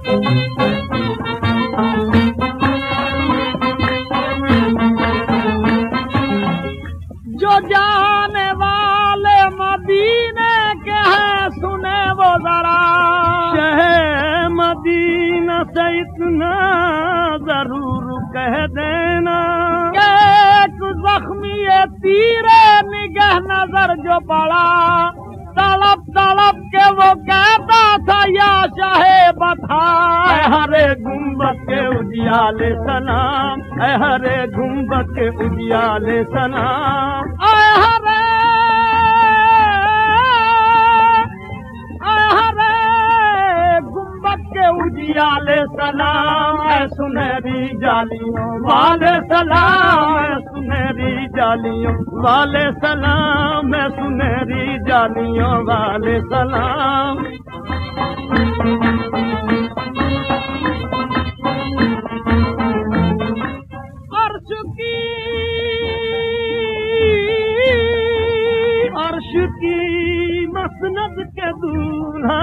जो जाने वाले मदीने के हैं सुने वो जरा। शहर मदीना से इतना जरूर कह देना। एक जख्मी ये तीरे नजर जो पड़ा। तड़प तड़प उजियाले सलाम। ऐ हरे गुंबद के उजियाले सलाम। आय हरे आय हरे गुंबद के उजियाले सलाम। ऐ सुनहरी जालियों वाले सलाम। ऐ सुनहरी जालियों वाले सलाम। ऐ सुनहरी जालियों वाले सलाम। की मसनद के दूल्हा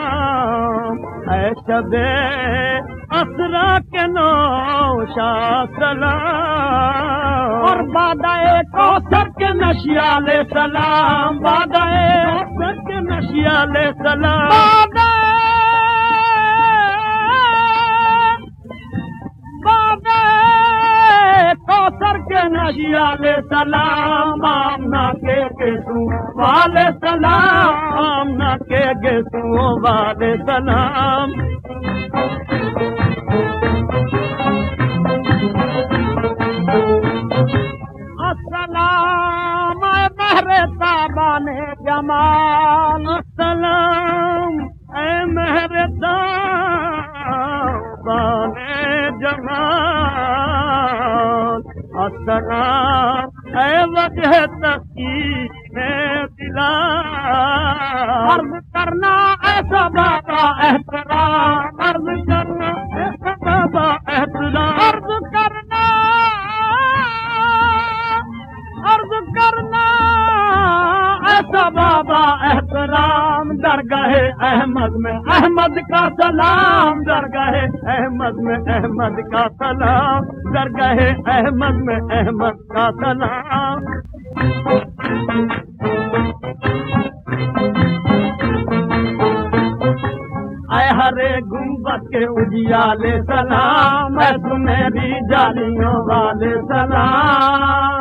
असलाम ऐ शबे असरा के सलाम और बादाए कौसर के नशियाले सलाम बादाए कौसर के नशियाले सलाम सलाम के गेसू वाले सलाम महरे ताबाने जमाल में दिला। करना ऐसा बाबा बाबा एहतराम, दरगाहे अहमद में अहमद का सलाम, दरगाहे अहमद में अहमद का सलाम, दरगाहे अहमद में अहमद का सलाम। ऐ हरे गुंबद के उजियाले सलाम, ऐ सुनहरी जालियों वाले सलाम।